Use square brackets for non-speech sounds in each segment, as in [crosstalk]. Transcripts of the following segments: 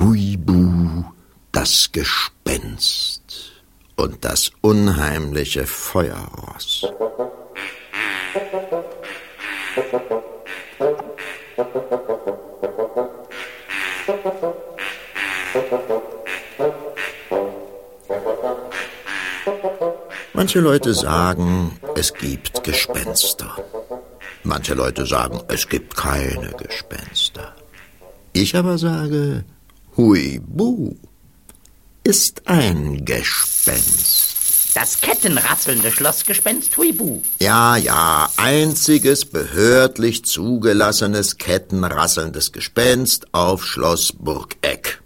Huibu, das Gespenst und das unheimliche Feuerross. Manche Leute sagen, es gibt Gespenster. Manche Leute sagen, es gibt keine Gespenster. Ich aber sage, Huibu ist ein Gespenst. Das kettenrasselnde Schlossgespenst Huibu. Ja, ja, einziges behördlich zugelassenes kettenrasselndes Gespenst auf Schloss Burgeck.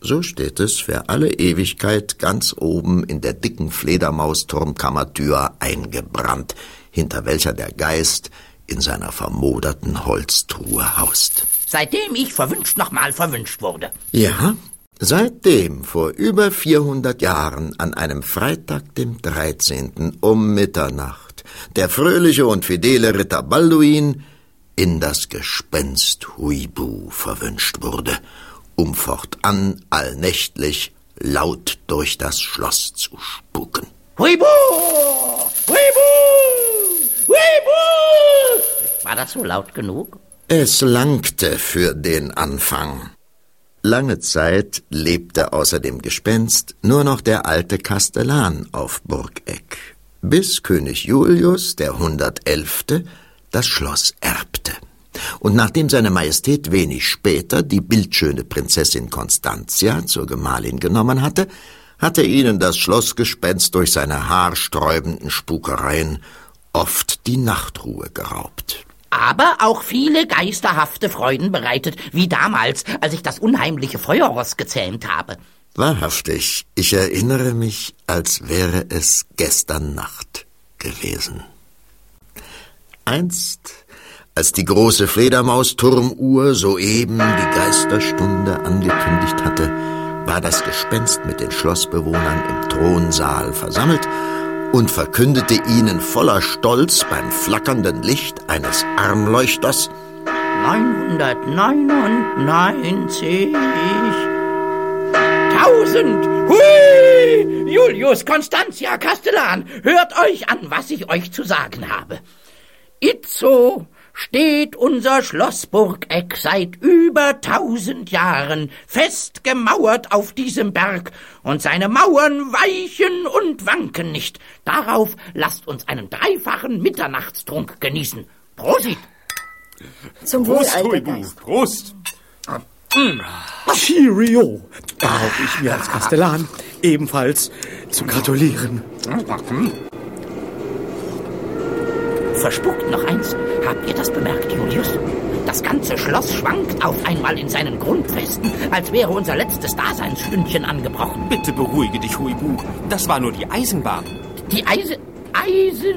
So steht es für alle Ewigkeit ganz oben in der dicken Fledermausturmkammertür eingebrannt, hinter welcher der Geist in seiner vermoderten Holztruhe haust. Seitdem ich verwünscht nochmal verwünscht wurde. Ja, seitdem vor über 400 Jahren an einem Freitag, dem 13. um Mitternacht, der fröhliche und fidele Ritter Balduin in das Gespenst Huibu verwünscht wurde um fortan allnächtlich laut durch das Schloss zu spuken. Huibu! Huibu! Huibu! War das so laut genug? Es langte für den Anfang. Lange Zeit lebte außer dem Gespenst nur noch der alte Kastellan auf Burgeck, bis König Julius, der Hundertelfte, das Schloss erbte. Und nachdem seine Majestät wenig später die bildschöne Prinzessin Constantia zur Gemahlin genommen hatte, hatte ihnen das Schlossgespenst durch seine haarsträubenden Spukereien oft die Nachtruhe geraubt. Aber auch viele geisterhafte Freuden bereitet, wie damals, als ich das unheimliche Feuerross gezähmt habe. Wahrhaftig, ich erinnere mich, als wäre es gestern Nacht gewesen. Einst als die große Fledermausturmuhr soeben die Geisterstunde angekündigt hatte, war das Gespenst mit den Schlossbewohnern im Thronsaal versammelt und verkündete ihnen voller Stolz beim flackernden Licht eines Armleuchters 999 Tausend! Hui! Julius Constantia Castellan, hört euch an, was ich euch zu sagen habe. Itzo steht unser Schloss Burgeck seit über tausend Jahren fest gemauert auf diesem Berg, und seine Mauern weichen und wanken nicht. Darauf lasst uns einen dreifachen Mitternachtstrunk genießen. Prosit! Zum Wohl, alter Geist. Prost! Cheerio! Erlaube ich mir als Kastellan ebenfalls zu gratulieren. Verspuckt noch eins. Habt ihr das bemerkt, Julius? Das ganze Schloss schwankt auf einmal in seinen Grundfesten, als wäre unser letztes Daseinsstündchen angebrochen. Bitte beruhige dich, Huibu. Das war nur die Eisenbahn. Die Eise... Eise...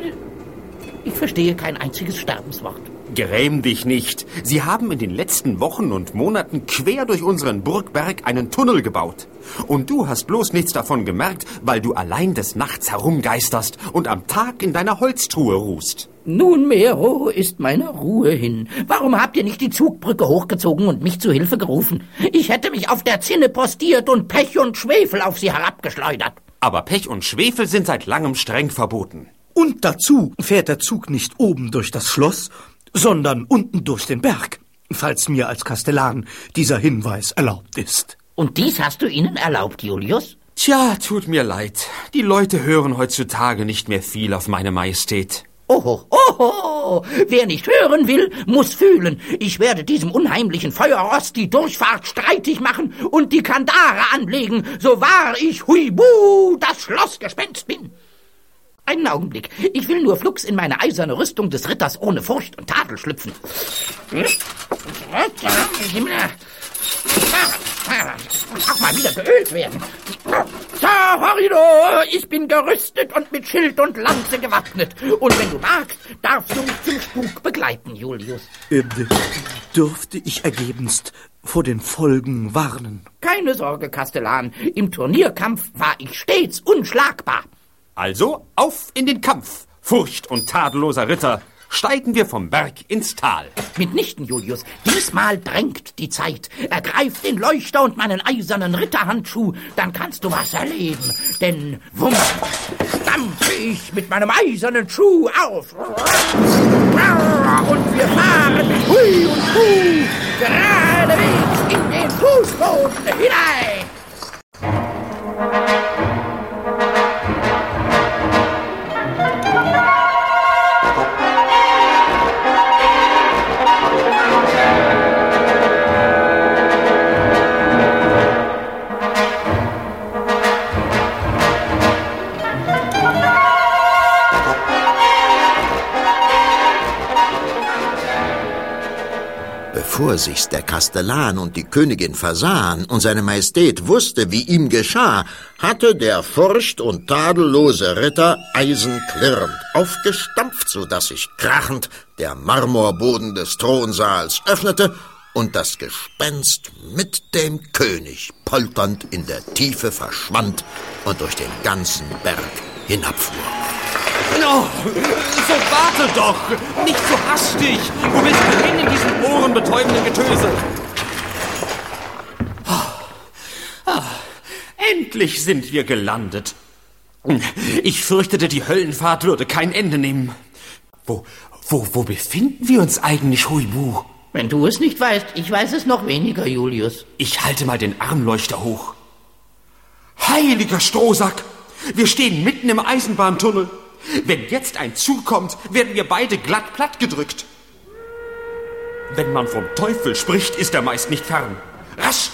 Ich verstehe kein einziges Sterbenswort. Gräm dich nicht. Sie haben in den letzten Wochen und Monaten quer durch unseren Burgberg einen Tunnel gebaut. Und du hast bloß nichts davon gemerkt, weil du allein des Nachts herumgeisterst und am Tag in deiner Holztruhe ruhst. Nunmehr oh, ist meine Ruhe hin. Warum habt ihr nicht die Zugbrücke hochgezogen und mich zu Hilfe gerufen? Ich hätte mich auf der Zinne postiert und Pech und Schwefel auf sie herabgeschleudert. Aber Pech und Schwefel sind seit langem streng verboten. Und dazu fährt der Zug nicht oben durch das Schloss, sondern unten durch den Berg, falls mir als Kastellan dieser Hinweis erlaubt ist. Und dies hast du ihnen erlaubt, Julius? Tja, tut mir leid. Die Leute hören heutzutage nicht mehr viel auf meine Majestät. Oho, oho! Wer nicht hören will, muss fühlen. Ich werde diesem unheimlichen Feuerrost die Durchfahrt streitig machen und die Kandare anlegen, so wahr ich Huibu, das Schlossgespenst bin. Einen Augenblick. Ich will nur flugs in meine eiserne Rüstung des Ritters ohne Furcht und Tadel schlüpfen. Auch mal wieder geölt werden. So, Horrido, ich bin gerüstet und mit Schild und Lanze gewappnet. Und wenn du magst, darfst du mich zum Spuk begleiten, Julius. Äh, dürfte ich ergebenst vor den Folgen warnen? Keine Sorge, Kastellan. Im Turnierkampf war ich stets unschlagbar. Also auf in den Kampf, Furcht und tadelloser Ritter. Steigen wir vom Berg ins Tal. Mitnichten, Julius. Diesmal drängt die Zeit. Ergreif den Leuchter und meinen eisernen Ritterhandschuh, dann kannst du was erleben. Denn wumm, stampfe ich mit meinem eisernen Schuh auf. Und wir fahren Hui und Hu geradewegs in den Fußboden hinein. Bevor sich's der Kastellan und die Königin versahen und seine Majestät wusste, wie ihm geschah, hatte der furcht- und tadellose Ritter eisenklirrend aufgestampft, so dass sich krachend der Marmorboden des Thronsaals öffnete und das Gespenst mit dem König polternd in der Tiefe verschwand und durch den ganzen Berg hinabfuhr. Oh, so warte doch! Nicht so hastig! Wo willst du hin in diesem ohrenbetäubenden Getöse? Ah, endlich sind wir gelandet. Ich fürchtete, die Höllenfahrt würde kein Ende nehmen. Wo, wo, wo befinden wir uns eigentlich, Huibu? Wenn du es nicht weißt, ich weiß es noch weniger, Julius. Ich halte mal den Armleuchter hoch. Heiliger Strohsack! Wir stehen mitten im Eisenbahntunnel. Wenn jetzt ein Zug kommt, werden wir beide glatt plattgedrückt. Wenn man vom Teufel spricht, ist er meist nicht fern. Rasch!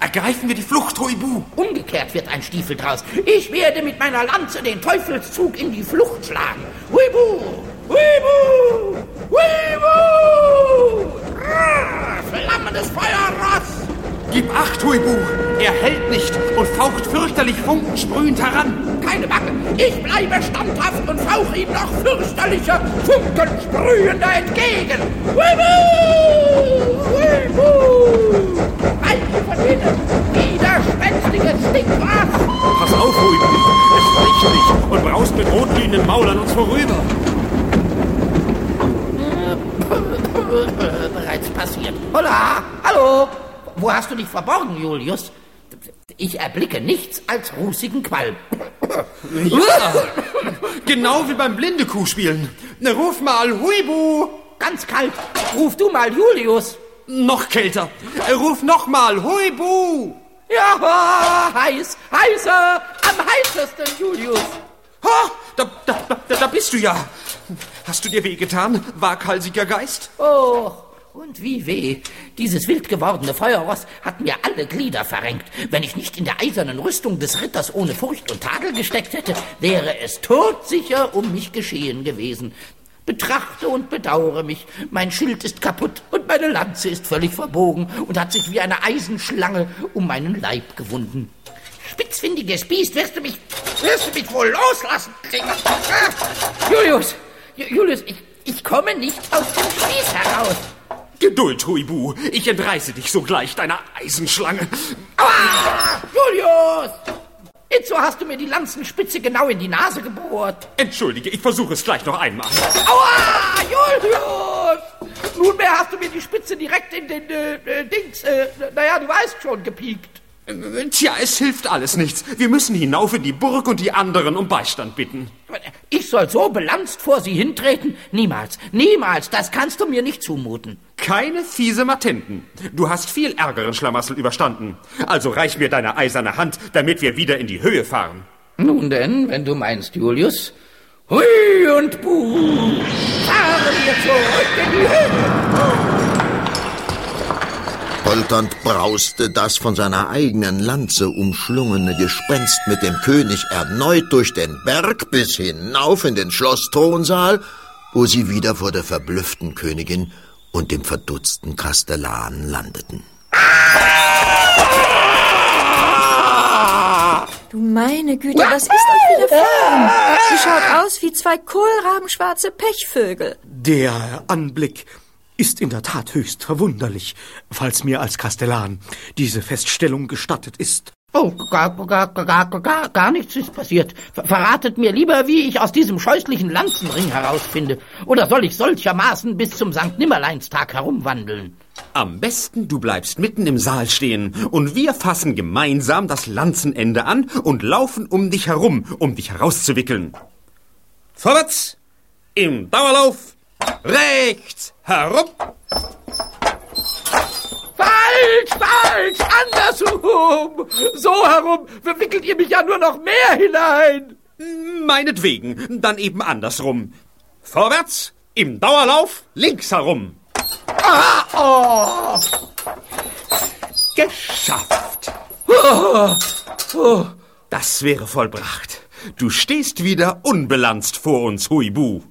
Ergreifen wir die Flucht, Huibu! Umgekehrt wird ein Stiefel draus. Ich werde mit meiner Lanze den Teufelszug in die Flucht schlagen. Huibu! Huibu! Huibu! Flammendes Feuerross! Gib acht, Huibu! Er hält nicht und faucht fürchterlich funkensprühend heran. Keine Bange, ich bleibe standhaft und fauche ihm noch fürchterlicher, funkensprühender entgegen. Huibu! Huibu! Halte von hinten, widerspenstiges Stinkwas! Pass auf, Huibu! Es bricht dich und braust mit rotglühenden Maul an uns vorüber. [laughs] Bereits passiert. Holla! Hallo! Wo hast du dich verborgen, Julius? Ich erblicke nichts als rußigen Qualm. Ja, genau wie beim Blindekuhspielen. Ruf mal Huibu! Ganz kalt. Ruf du mal Julius. Noch kälter. Ruf noch mal Huibu! Ja, heiß, heißer, am heißesten, Julius. Ha, da, da, da, da bist du ja. Hast du dir wehgetan, waghalsiger Geist? Oh, und wie weh. Dieses wild gewordene Feuerross hat mir alle Glieder verrenkt. Wenn ich nicht in der eisernen Rüstung des Ritters ohne Furcht und Tadel gesteckt hätte, wäre es todsicher um mich geschehen gewesen. Betrachte und bedauere mich. Mein Schild ist kaputt und meine Lanze ist völlig verbogen und hat sich wie eine Eisenschlange um meinen Leib gewunden. Spitzfindiges Biest, wirst du mich, wirst du mich wohl loslassen? Ah, Julius, Ju- Julius, ich, ich komme nicht aus dem Spieß heraus. Geduld, Huibu. Ich entreiße dich sogleich deiner Eisenschlange. Ah, Julius! Itzo hast du mir die Lanzenspitze genau in die Nase gebohrt. Entschuldige, ich versuche es gleich noch einmal. Aua, Julius! Nunmehr hast du mir die Spitze direkt in den äh, äh, Dings, äh, naja, du weißt schon, gepiekt. Tja, es hilft alles nichts. Wir müssen hinauf in die Burg und die anderen um Beistand bitten. Ich soll so belanzt vor sie hintreten? Niemals, niemals, das kannst du mir nicht zumuten. Keine fiese Matenten. Du hast viel ärgeren Schlamassel überstanden. Also reich mir deine eiserne Hand, damit wir wieder in die Höhe fahren. Nun denn, wenn du meinst, Julius. Hui und Buh! Fahren wir zurück in die Höhe! Polternd brauste das von seiner eigenen Lanze umschlungene Gespenst mit dem König erneut durch den Berg bis hinauf in den Schlossthronsaal, wo sie wieder vor der verblüfften Königin und dem verdutzten Kastellan landeten. Du meine Güte, was ist euch widerfahren? Ihr schaut aus wie zwei kohlrabenschwarze Pechvögel. Der Anblick ist in der Tat höchst verwunderlich, falls mir als Kastellan diese Feststellung gestattet ist. Oh, gar, gar, gar, gar, gar nichts ist passiert. Verratet mir lieber, wie ich aus diesem scheußlichen Lanzenring herausfinde. Oder soll ich solchermaßen bis zum St. Nimmerleinstag herumwandeln? Am besten, du bleibst mitten im Saal stehen und wir fassen gemeinsam das Lanzenende an und laufen um dich herum, um dich herauszuwickeln. Vorwärts! Im Dauerlauf! Rechts! Herum! Falsch, falsch, andersrum. So herum verwickelt ihr mich ja nur noch mehr hinein. Meinetwegen, dann eben andersrum. Vorwärts, im Dauerlauf, links herum. Ah, oh. Geschafft. Oh, oh. Das wäre vollbracht. Du stehst wieder unbelanzt vor uns, Huibu.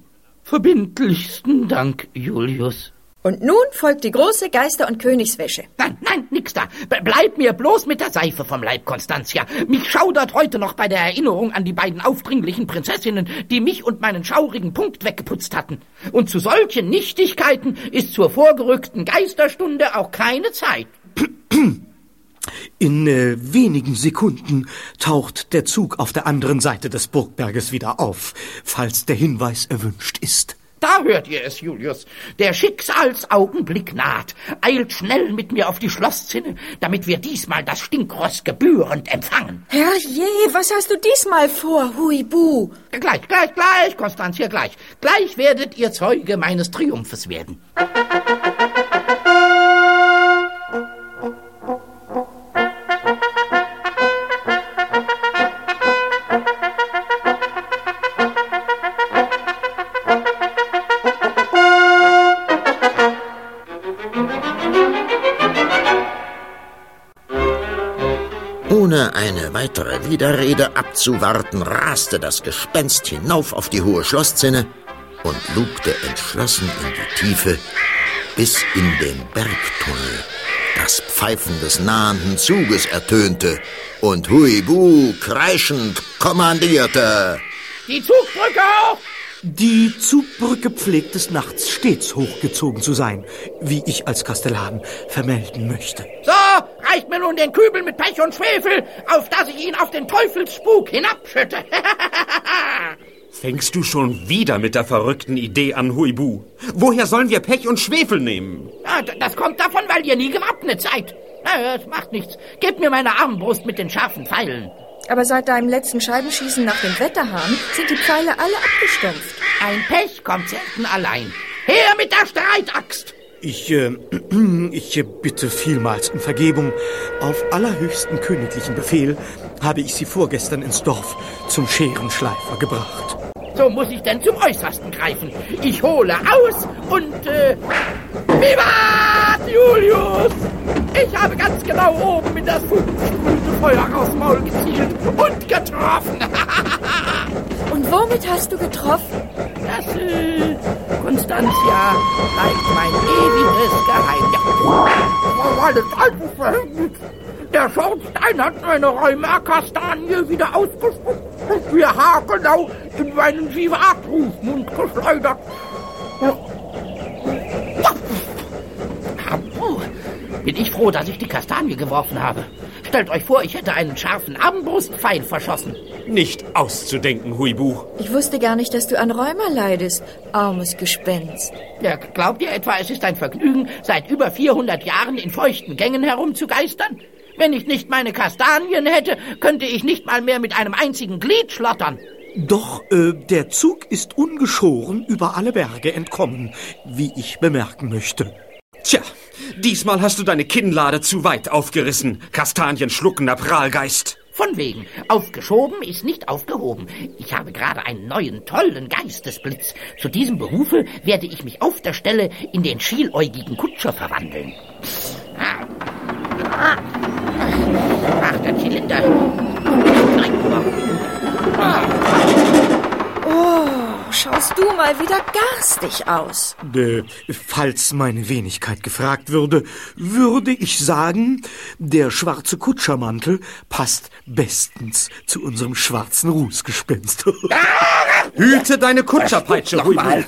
Verbindlichsten Dank, Julius. Und nun folgt die große Geister- und Königswäsche. Nein, nein, nix da. Bleib mir bloß mit der Seife vom Leib, Constantia. Mich schaudert heute noch bei der Erinnerung an die beiden aufdringlichen Prinzessinnen, die mich und meinen schaurigen Punkt weggeputzt hatten. Und zu solchen Nichtigkeiten ist zur vorgerückten Geisterstunde auch keine Zeit. [clears throat] In äh, wenigen Sekunden taucht der Zug auf der anderen Seite des Burgberges wieder auf, falls der Hinweis erwünscht ist. Da hört ihr es, Julius. Der Schicksalsaugenblick naht. Eilt schnell mit mir auf die Schlosszinne, damit wir diesmal das Stinkross gebührend empfangen. Herrje, was hast du diesmal vor, Huibu? Gleich, gleich, gleich, Konstantia, gleich. Gleich werdet ihr Zeuge meines Triumphes werden. Widerrede abzuwarten, raste das Gespenst hinauf auf die hohe Schlosszinne und lugte entschlossen in die Tiefe bis in den Bergtunnel. Das Pfeifen des nahenden Zuges ertönte und Huibu kreischend kommandierte. Die Zugbrücke auf! Die Zugbrücke pflegt des Nachts stets hochgezogen zu sein, wie ich als Kastellan vermelden möchte. Reicht mir nun den Kübel mit Pech und Schwefel, auf dass ich ihn auf den Teufelsspuk hinabschütte. [laughs] Fängst du schon wieder mit der verrückten Idee an, Huibu? Woher sollen wir Pech und Schwefel nehmen? Ja, das kommt davon, weil ihr nie gewappnet seid. Na, das macht nichts. Gebt mir meine Armbrust mit den scharfen Pfeilen. Aber seit deinem letzten Scheibenschießen nach dem Wetterhahn sind die Pfeile alle abgestumpft. Ein Pech kommt selten allein. Her mit der Streitaxt! Ich, äh, [clears throat] ich bitte vielmals um Vergebung. Auf allerhöchsten königlichen Befehl habe ich Sie vorgestern ins Dorf zum Scherenschleifer gebracht. So muss ich denn zum Äußersten greifen. Ich hole aus und, äh, Vivat Julius! Ich habe ganz genau oben in das funkelnde Feuer aus dem Maul gezielt und getroffen. [laughs] Und womit hast du getroffen? Das, äh, Constantia, bleibt mein ewiges Geheimnis. Oh. Der Schornstein hat meine Rheuma-Kastanie wieder ausgespuckt und mir haargenau in meinen Privatrufmund geschleudert. Bin ich froh, dass ich die Kastanie geworfen habe. Stellt euch vor, ich hätte einen scharfen Armbrustpfeil verschossen. Nicht auszudenken, Huibu. Ich wusste gar nicht, dass du an Rheuma leidest, armes Gespenst. Ja, glaubt ihr etwa, es ist ein Vergnügen, seit über 400 Jahren in feuchten Gängen herumzugeistern? Wenn ich nicht meine Kastanien hätte, könnte ich nicht mal mehr mit einem einzigen Glied schlottern. Doch äh, der Zug ist ungeschoren über alle Berge entkommen, wie ich bemerken möchte. Tja, diesmal hast du deine Kinnlade zu weit aufgerissen, kastanienschluckender Prahlgeist. Von wegen. Aufgeschoben ist nicht aufgehoben. Ich habe gerade einen neuen, tollen Geistesblitz. Zu diesem Behufe werde ich mich auf der Stelle in den schieläugigen Kutscher verwandeln. Ah. Ah. Ach, der Zylinder. Ah. Schaust du mal wieder garstig aus. Äh, falls meine Wenigkeit gefragt würde, würde ich sagen, der schwarze Kutschermantel passt bestens zu unserem schwarzen Rußgespenst. [laughs] Hüte deine Kutscherpeitsche, Huibu.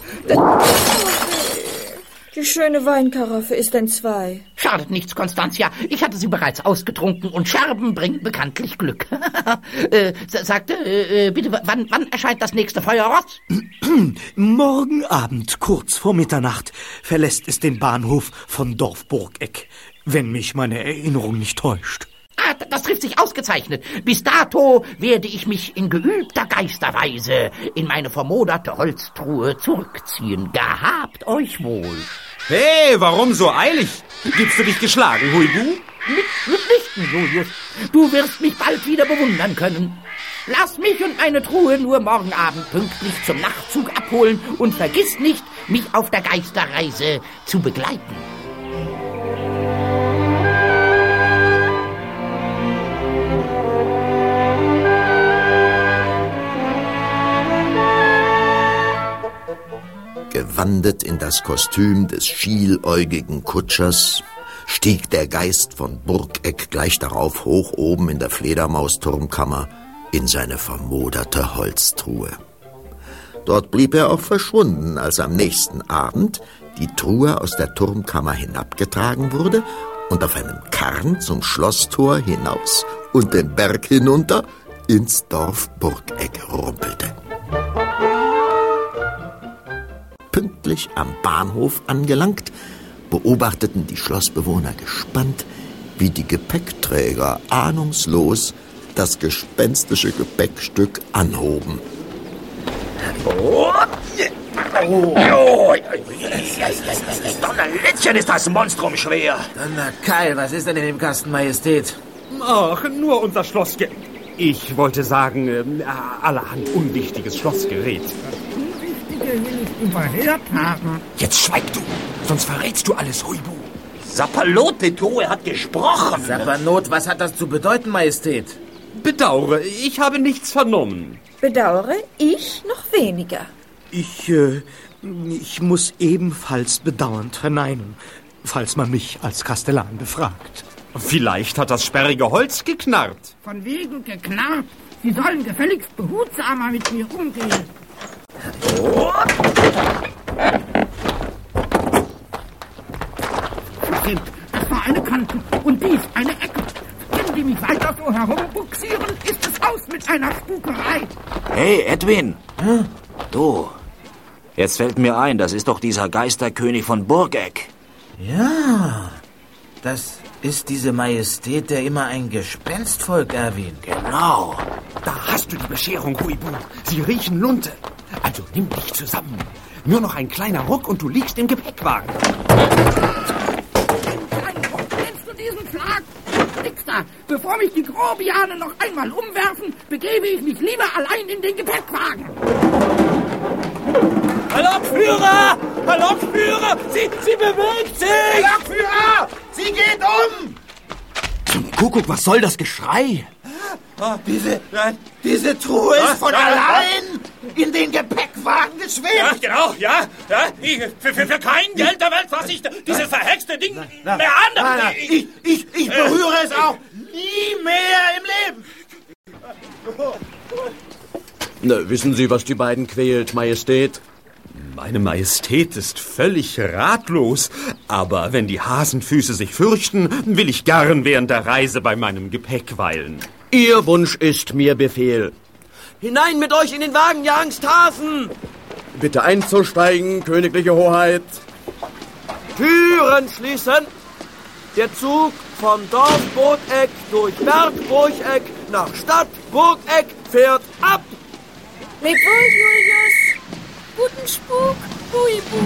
Die schöne Weinkaraffe ist entzwei. Schadet nichts, Constantia. Ich hatte sie bereits ausgetrunken und Scherben bringen bekanntlich Glück. [laughs] äh, sagte, äh, bitte, wann, wann erscheint das nächste Feuerross? [clears throat] Morgen Abend, kurz vor Mitternacht, verlässt es den Bahnhof von Dorfburgeck, wenn mich meine Erinnerung nicht täuscht. Ah, das trifft sich ausgezeichnet. Bis dato werde ich mich in geübter Geisterweise in meine vermoderte Holztruhe zurückziehen. Gehabt euch wohl. Hey, warum so eilig? Gibst du dich geschlagen, Huibu? Mit, mitnichten, Julius. Du wirst mich bald wieder bewundern können. Lass mich und meine Truhe nur morgen Abend pünktlich zum Nachtzug abholen und vergiss nicht, mich auf der Geisterreise zu begleiten. Gewandet in das Kostüm des schieläugigen Kutschers, stieg der Geist von Burgeck gleich darauf hoch oben in der Fledermausturmkammer in seine vermoderte Holztruhe. Dort blieb er auch verschwunden, als am nächsten Abend die Truhe aus der Turmkammer hinabgetragen wurde und auf einem Karren zum Schlosstor hinaus und den Berg hinunter ins Dorf Burgeck rumpelte. Pünktlich am Bahnhof angelangt, beobachteten die Schlossbewohner gespannt, wie die Gepäckträger ahnungslos das gespenstische Gepäckstück anhoben. Donnerlittchen ist das Monstrum schwer. Na, Kai, was ist denn in dem Kasten, Majestät? Ach, nur unser Schlossgerät. Ich wollte sagen, äh, allerhand unwichtiges Schlossgerät. Überhört haben. Jetzt schweig du, sonst verrätst du alles, Huibu. Sapperlot, er hat gesprochen. Sapperlot, was hat das zu bedeuten, Majestät? Bedauere, ich habe nichts vernommen. Bedauere ich noch weniger. Ich, äh, ich muss ebenfalls bedauernd verneinen, falls man mich als Kastellan befragt. Vielleicht hat das sperrige Holz geknarrt. Von wegen geknarrt. Sie sollen gefälligst behutsamer mit mir umgehen. Das war eine Kante und dies eine Ecke. Wenn die mich weiter so herumbuxieren, ist es aus mit einer Spukerei. Hey, Edwin. Du. Jetzt fällt mir ein, das ist doch dieser Geisterkönig von Burgeck. Ja, das ist diese Majestät, der immer ein Gespenstvolk erwähnt. Genau. Da hast du die Bescherung, Huibu. Sie riechen Lunte. Also nimm dich zusammen. Nur noch ein kleiner Ruck und du liegst im Gepäckwagen. Kennst du diesen Schlag? Nix da. Bevor mich die Grobiane noch einmal umwerfen, begebe ich mich lieber allein in den Gepäckwagen. Herr Lokführer! Herr Lokführer! Sie, sie bewegt sich! Herr Lokführer! Sie geht um! Zum Kuckuck, was soll das Geschrei? Diese, diese Truhe ist von allein in den Gepäckwagen Ja, geschwebt. genau, ja. ja. Ich, für, für, für kein Geld der Welt fasse ich dieses verhexte Ding mehr an. Nein, nein, ich, ich, ich berühre es auch nie mehr im Leben. Na, wissen Sie, was die beiden quält, Majestät? Meine Majestät ist völlig ratlos. Aber wenn die Hasenfüße sich fürchten, will ich gern während der Reise bei meinem Gepäck weilen. Ihr Wunsch ist mir Befehl. Hinein mit euch in den Wagen, ihr Angsthasen! Bitte einzusteigen, königliche Hoheit. Türen schließen! Der Zug von Dorf Burgeck durch Berg Burgeck nach Stadt Burgeck fährt ab! Leb wohl, Julius. Guten Spuk, Huibu.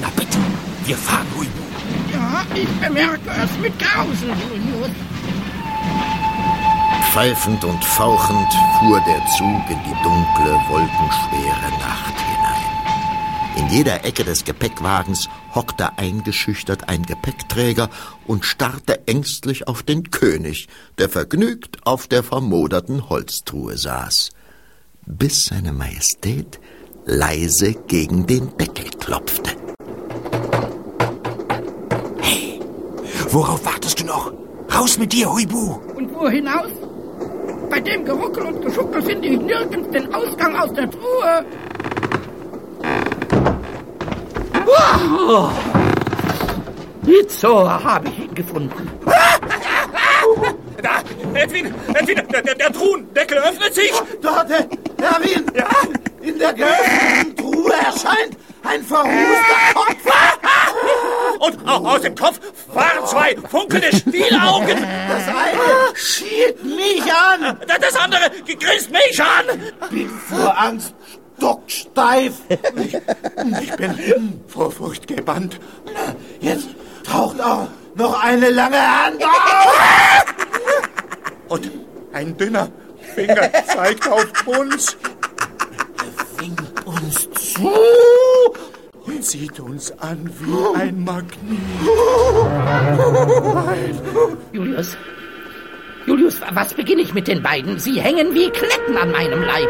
Na bitte, wir fahren, Huibu. Ja, ich bemerke es mit Grausen, Julius. Pfeifend und fauchend fuhr der Zug in die dunkle, wolkenschwere Nacht hinein. In jeder Ecke des Gepäckwagens hockte eingeschüchtert ein Gepäckträger und starrte ängstlich auf den König, der vergnügt auf der vermoderten Holztruhe saß, bis seine Majestät leise gegen den Deckel klopfte. Worauf wartest du noch? Raus mit dir, Huibu. Und wo hinaus? Bei dem Geruckel und Geschuckel finde ich nirgends den Ausgang aus der Truhe. Itzo, habe ich ihn gefunden. Da, Edwin, Edwin, der, der, der Truhendeckel öffnet sich. Dort, äh, Erwin! Ja? In der geöffneten Truhe erscheint ein verrußter Kopf. Und aus dem Kopf fahren zwei funkelnde Stielaugen. Das eine schielt mich an. Das andere grinst mich an. Bin vor Angst stocksteif. Ich, ich bin vor Furcht gebannt. Jetzt taucht auch noch eine lange Hand auf. Und ein dünner Finger zeigt auf uns. Er winkt uns zu und sieht uns an wie ein Magnet. Julius, Julius, was beginne ich mit den beiden? Sie hängen wie Kletten an meinem Leib.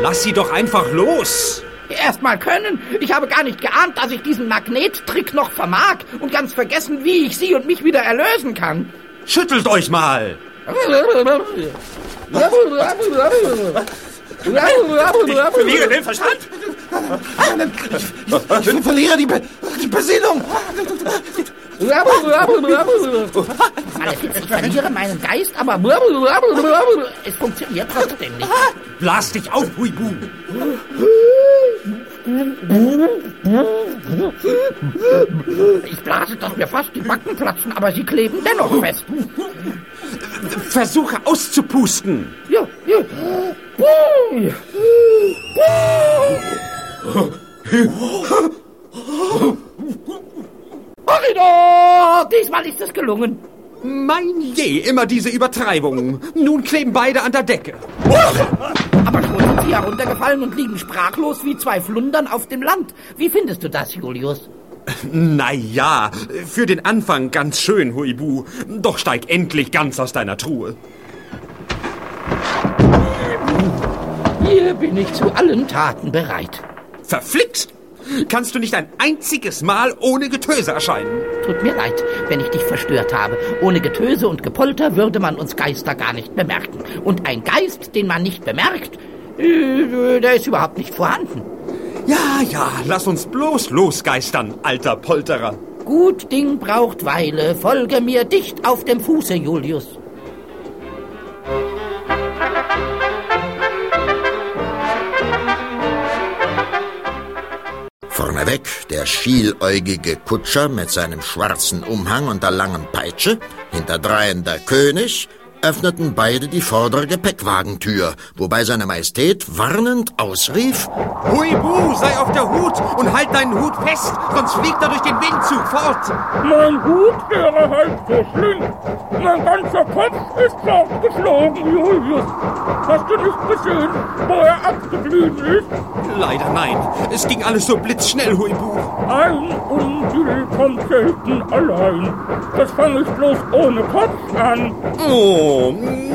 Lass sie doch einfach los. Erstmal können. Ich habe gar nicht geahnt, dass ich diesen Magnettrick noch vermag und ganz vergessen, wie ich sie und mich wieder erlösen kann. Schüttelt euch mal. Ich verliere den Verstand. Ich, ich verliere die, Be die Besinnung. Ich verliere meinen Geist, aber es funktioniert trotzdem nicht. Blas dich auf, Huibu. Ich blase, dass mir fast die Backen platzen, aber sie kleben dennoch fest. Versuche auszupusten. Ja, ja. Diesmal ist es gelungen. Mein je, immer diese Übertreibungen. Nun kleben beide an der Decke. Aber schon sind sie heruntergefallen und liegen sprachlos wie zwei Flundern auf dem Land. Wie findest du das, Julius? Na ja, für den Anfang ganz schön, Huibu. Doch steig endlich ganz aus deiner Truhe. Hier bin ich zu allen Taten bereit. Verflixt! Kannst du nicht ein einziges Mal ohne Getöse erscheinen? Tut mir leid, wenn ich dich verstört habe. Ohne Getöse und Gepolter würde man uns Geister gar nicht bemerken. Und ein Geist, den man nicht bemerkt, äh, der ist überhaupt nicht vorhanden. Ja, ja, lass uns bloß losgeistern, alter Polterer. Gut Ding braucht Weile. Folge mir dicht auf dem Fuße, Julius. Vorneweg der schieläugige Kutscher mit seinem schwarzen Umhang und der langen Peitsche, hinterdrein der König, öffneten beide die vordere Gepäckwagentür, wobei seine Majestät warnend ausrief: Huibu, sei auf der Hut und halt deinen Hut fest, sonst fliegt er durch den Windzug fort. Mein Hut wäre halb so schlimm. Mein ganzer Kopf ist fortgeflogen, Julius. Hast du nicht gesehen, wo er abgeblieben ist? Leider nein. Es ging alles so blitzschnell, Huibu. Ein Unglück kommt selten allein. Das fange ich bloß ohne Kopf an. Oh,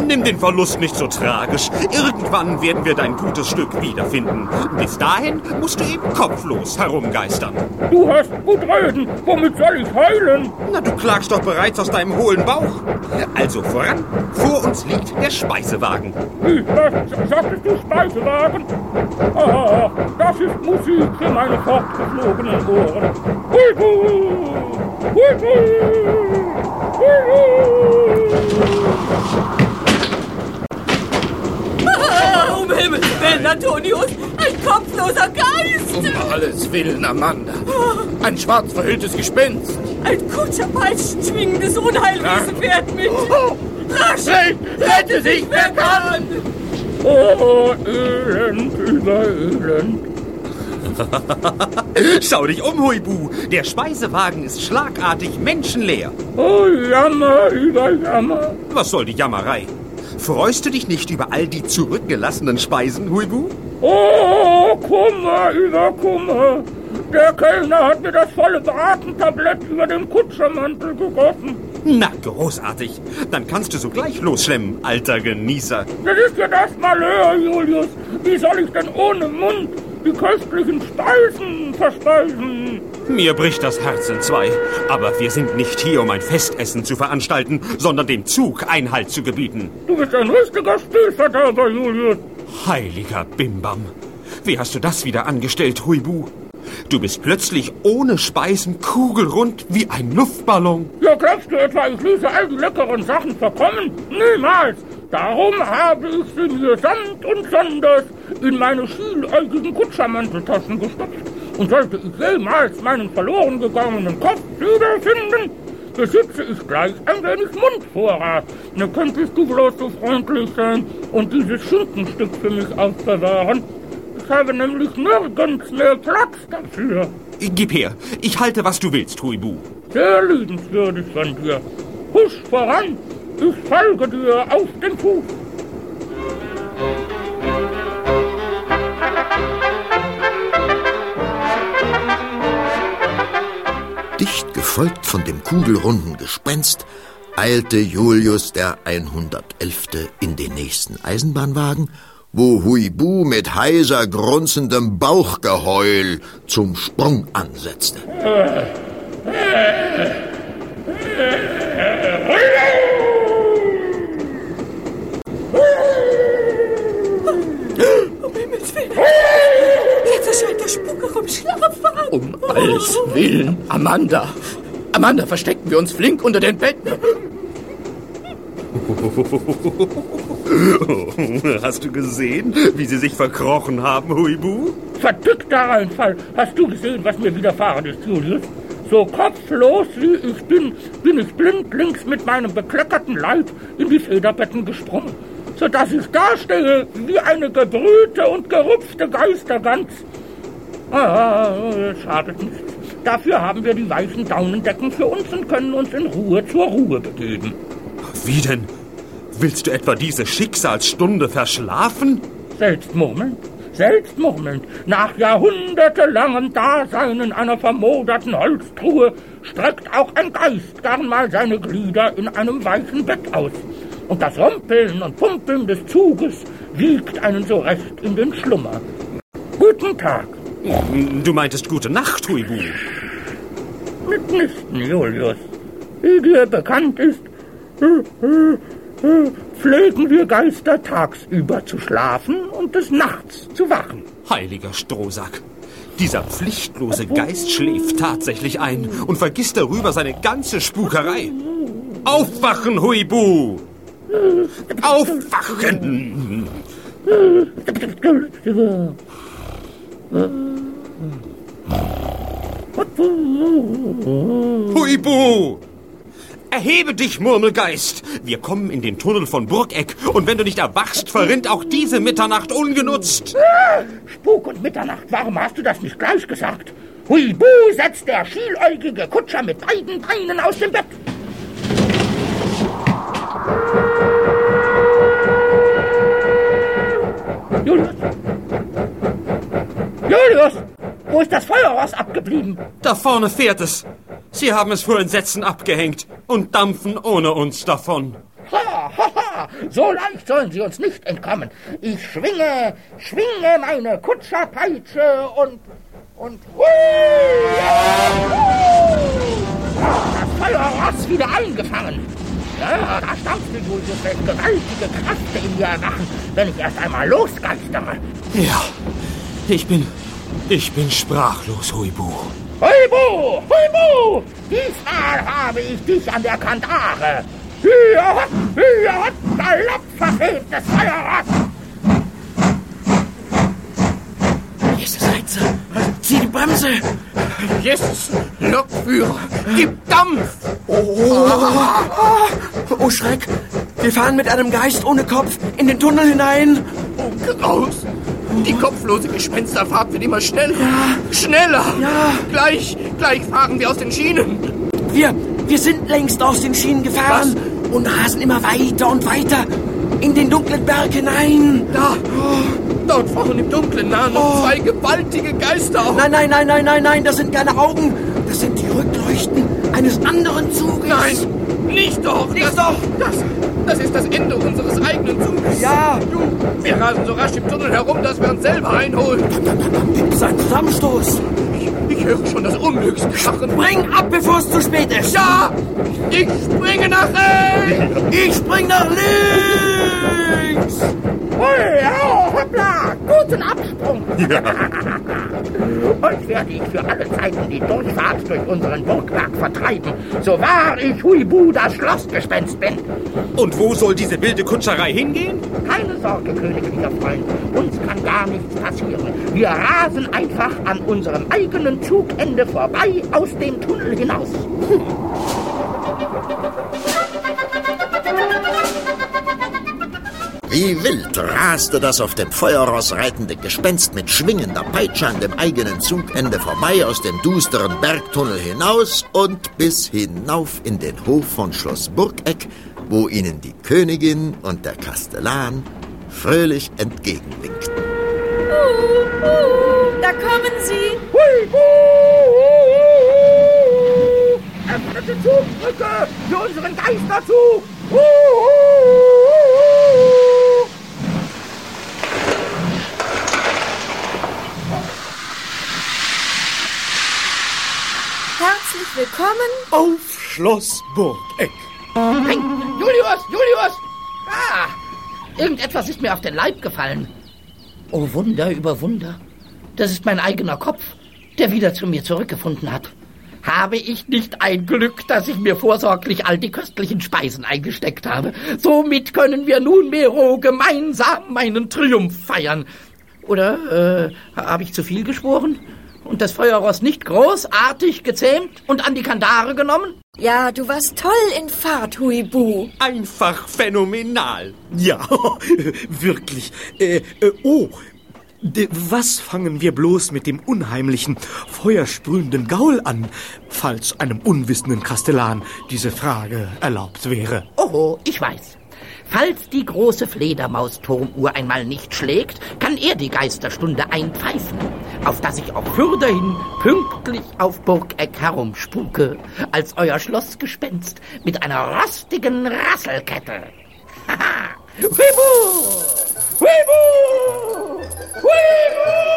nimm den Verlust nicht so tragisch. Irgendwann werden wir dein gutes Stück wiederfinden. Bis dahin musst du eben kopflos herumgeistern. Du hast gut reden. Womit soll ich heilen? Na, du klagst doch bereits aus deinem hohlen Bauch. Also voran. Vor uns liegt der Speisewagen. Wie, was? Sagtest du Speisewagen? Ah, das ist Musik für meine fortgeflogenen Ohren. Huibu! Huibu! Ah, um Himmels Willen, Antonius! Ein kopfloser Geist! Um alles Willen, Amanda! Ein schwarz verhülltes Gespenst! Ein Kutscherpeitschen schwingendes Unheilwesen fährt mit! Rasch! Rette sich, wer kann! Oh, Elend über Elend! [laughs] Schau dich um, Huibu. Der Speisewagen ist schlagartig menschenleer. Oh, Jammer über Jammer. Was soll die Jammerei? Freust du dich nicht über all die zurückgelassenen Speisen, Huibu? Oh, Kummer über Kummer. Der Kellner hat mir das volle Bratentablett über den Kutschermantel gegossen. Na, großartig. Dann kannst du sogleich losschlemmen, alter Genießer. Das ist ja das Malheur, Julius. Wie soll ich denn ohne Mund die köstlichen Speisen verspeisen? Mir bricht das Herz in zwei. Aber wir sind nicht hier, um ein Festessen zu veranstalten, sondern dem Zug Einhalt zu gebieten. Du bist ein richtiger Spielverderber, Julius. Heiliger Bimbam. Wie hast du das wieder angestellt, Huibu? Du bist plötzlich ohne Speisen kugelrund wie ein Luftballon. Ja, glaubst du etwa, ich ließe all die leckeren Sachen verkommen? Niemals! Darum habe ich sie mir samt und sonders in meine schieläugigen Kutschermanteltaschen gestopft. Und sollte ich jemals meinen verloren gegangenen Kopf wiederfinden, besitze ich gleich ein wenig Mundvorrat. Na, könntest du bloß so freundlich sein und dieses Schinkenstück für mich aufbewahren? Ich habe nämlich nirgends mehr Platz dafür. Gib her, ich halte, was du willst, Huibu. Sehr liebenswürdig von dir. Husch voran, ich folge dir auf den Fuß. Dicht gefolgt von dem kugelrunden Gespenst eilte Julius der 111. in den nächsten Eisenbahnwagen, wo Huibu mit heiser grunzendem Bauchgeheul zum Sprung ansetzte. Um Um alles Willen, Amanda. Amanda, verstecken wir uns flink unter den Betten. [laughs] Hast du gesehen, wie sie sich verkrochen haben, Huibu? Verdückter Reinfall. Hast du gesehen, was mir widerfahren ist, Julius? So kopflos wie ich bin, bin ich blindlings mit meinem bekleckerten Leib in die Federbetten gesprungen, sodass ich dastehe wie eine gebrühte und gerupfte Geistergans. Ah, schadet nichts. Dafür haben wir die weichen Daunendecken für uns und können uns in Ruhe zur Ruhe begeben. Wie denn? Willst du etwa diese Schicksalsstunde verschlafen? Selbstmurmelnd, selbstmurmelnd, nach jahrhundertelangem Dasein in einer vermoderten Holztruhe streckt auch ein Geist gern mal seine Glieder in einem weichen Bett aus. Und das Rumpeln und Pumpeln des Zuges wiegt einen so recht in den Schlummer. Guten Tag. Du meintest gute Nacht, Huibu. Mitnichten, Julius. Wie dir bekannt ist, pflegen wir Geister tagsüber zu schlafen und des Nachts zu wachen. Heiliger Strohsack. Dieser pflichtlose Geist schläft tatsächlich ein und vergisst darüber seine ganze Spukerei. Aufwachen, Huibu! Aufwachen! Huibu! Erhebe dich, Murmelgeist! Wir kommen in den Tunnel von Burgeck und wenn du nicht erwachst, verrinnt auch diese Mitternacht ungenutzt. Spuk und Mitternacht, warum hast du das nicht gleich gesagt? Huibu, setzt der schieläugige Kutscher mit beiden Beinen aus dem Bett. Julius! Julius! Wo ist das Feuerross abgeblieben? Da vorne fährt es. Sie haben es vor Entsetzen abgehängt und dampfen ohne uns davon. Ha, ha, ha! So leicht sollen sie uns nicht entkommen. Ich schwinge, schwinge meine Kutscherpeitsche und. und. Hui! Das Feuerross wieder eingefangen. Ja, da stampfte Julius, welche gewaltige Kraft in mir erwachen, wenn ich erst einmal losgeistere. Ja, ich bin. Ich bin sprachlos, Huibu. Huibu! Huibu! Diesmal habe ich dich an der Kandare. Hier, hier, galopp verfehmtes Feuerross! Jesus, Heizer, zieh die Bremse. Jesus, Lokführer, gib Dampf. Oh, oh, Schreck. Wir fahren mit einem Geist ohne Kopf in den Tunnel hinein. Oh, Graus. Die kopflose Gespensterfahrt wird immer schneller. Ja. Schneller. Ja. Gleich, gleich fahren wir aus den Schienen. Wir, wir sind längst aus den Schienen gefahren Was? und rasen immer weiter und weiter in den dunklen Berg hinein. Da, dort vorne im Dunkeln nahen noch zwei gewaltige Geister auf. Nein, nein, nein, nein, nein, nein, das sind keine Augen. Das sind die Rückleuchten eines anderen Zuges. Nein, nicht doch. Nicht das, doch. Das, das ist das Ende unseres eigenen Zuges. Ja. Du, wir rasen so rasch im Tunnel herum, dass wir uns selber einholen. Gibt es einen Zusammenstoß? Ich, ich höre schon das Unglückskrachen. Spring ab, bevor es zu spät ist. Ja, ich springe nach rechts. Ich spring nach links. Hui, au, hoppla! Gut guten Absprung. [laughs] Und werde ich für alle Zeiten die Durchfahrt durch unseren Burgberg vertreiben, so wahr ich Huibu das Schlossgespenst bin. Und wo soll diese wilde Kutscherei hingehen? Keine Sorge, königlicher Freund, uns kann gar nichts passieren. Wir rasen einfach an unserem eigenen Zugende vorbei aus dem Tunnel hinaus. Hm. Wie wild raste das auf dem Feuerross reitende Gespenst mit schwingender Peitsche an dem eigenen Zugende vorbei aus dem dusteren Bergtunnel hinaus und bis hinauf in den Hof von Schloss Burgeck, wo ihnen die Königin und der Kastellan fröhlich entgegenwinkten. Uh, uh, da kommen sie! Hui, uh, Öffnet die Zugbrücke für unseren Geisterzug! Uh, uh, Herzlich willkommen auf Schloss Burgeck. Hey, Julius, Julius! Ah, irgendetwas ist mir auf den Leib gefallen. Oh Wunder über Wunder. Das ist mein eigener Kopf, der wieder zu mir zurückgefunden hat. Habe ich nicht ein Glück, dass ich mir vorsorglich all die köstlichen Speisen eingesteckt habe. Somit können wir nunmehr gemeinsam meinen Triumph feiern. Oder äh, habe ich zu viel geschworen? Und das Feuerross nicht großartig gezähmt und an die Kandare genommen? Ja, du warst toll in Fahrt, Huibu. Einfach phänomenal. Ja, [laughs] wirklich. Äh, äh, oh, was fangen wir bloß mit dem unheimlichen, feuersprühenden Gaul an, falls einem unwissenden Kastellan diese Frage erlaubt wäre? Oh, ich weiß. Falls die große Fledermausturmuhr einmal nicht schlägt, kann er die Geisterstunde einpfeifen, auf dass ich auch fürderhin pünktlich auf Burgeck herumspuke, als euer Schlossgespenst mit einer rostigen Rasselkette. Haha! Huibu! Huibu! Huibu!